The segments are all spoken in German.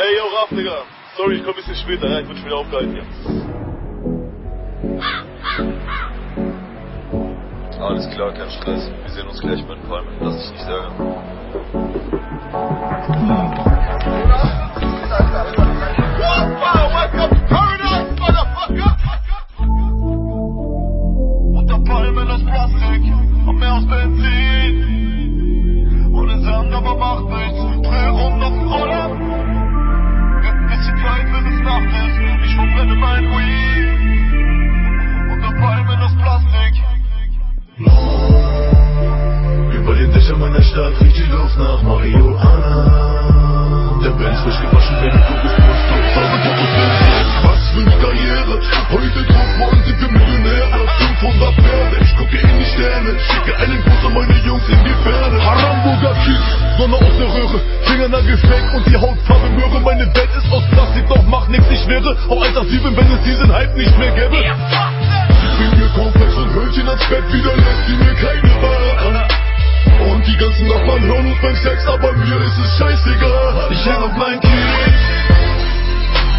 Ey, yo, Raff, Digga. Sorry, ich komm ein bisschen später, ja, ich bin schon wieder aufgehalten hier. Alles klar, kein Stress. Wir sehen uns gleich mit Palmen. Lass dich nicht ärgern. Röhre. Fingernagel-Fake und die Hautfarbe Möhre. Meine Welt ist aus Plastik, doch macht nix, ich wäre auch 187, wenn es diesen Hype nicht mehr gäbe. Bring mir Cornflakes und Hörnchen ans Bett, wieder lässt sie mir keine Wahl. Und die ganzen Nachbarn hören uns beim Sex, aber mir ist es scheißegal. Ich auf mein Kies,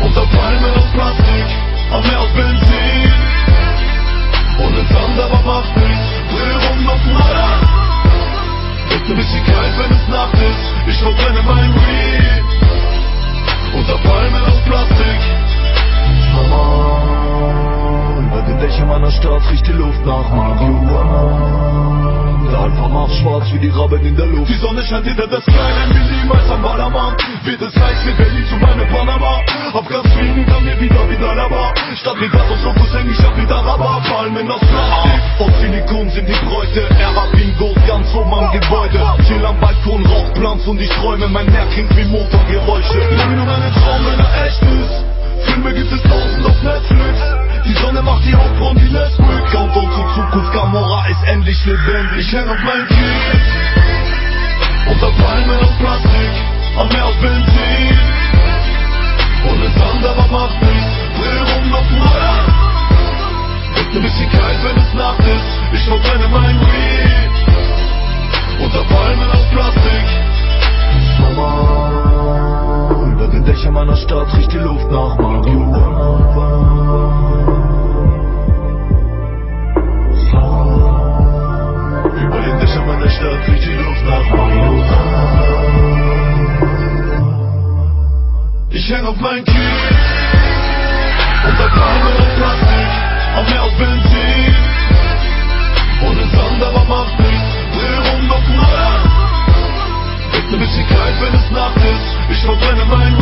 unter Palmen aus Plastik, am Meer aus Benzin. Ohne Sand, aber macht nichts, dreh rum auf dem Radar. Wird ein bisschen kalt, wenn es Nacht ist, ich verbrenne mein Weed. Unter Palmen aus Plastik. Mama, über den Dächern meiner Stadt riecht die Luft nach Marihuana. Der Alpha macht schwarz wie die Raben in der Luft. Die Sonne scheint hinter das kleine niemals am Ballermann. Wird es heiß wie Berlin zu meinem Panama. Auf Gas fliegen kann mir wieder wieder Lava. Statt Regatos Fokus häng ich ab wieder Raba. Palmen aus Plastik. Aus Silikon sind die Bräute. Era Bingos ganz Rauchplanz und ich träume. Mein Meer klingt wie Motorgeräusche. Lebe nur meinen Traum, wenn er echt ist. Filme gibt es tausend auf Netflix. Die Sonne macht die Hauptfrauen wie Nesquik. Countdown zur Zukunft, Gamora ist endlich lebendig. Ich häng auf mein Kies. Unter Palmen aus Plastik, am Meer aus Benzin. Dächern meiner Stadt riecht die Luft nach Marihuana. Über den Dächern meiner Stadt riecht die Luft nach Marihuana. Ich häng auf mein Kies, unter Palmen aus Plastik, am Meer aus Benzin. Ohne Sand, aber macht nichts, dreh rum auf Radar. Wird ein bisschen kalt, wenn es Nacht ist. Ich verbrenne mein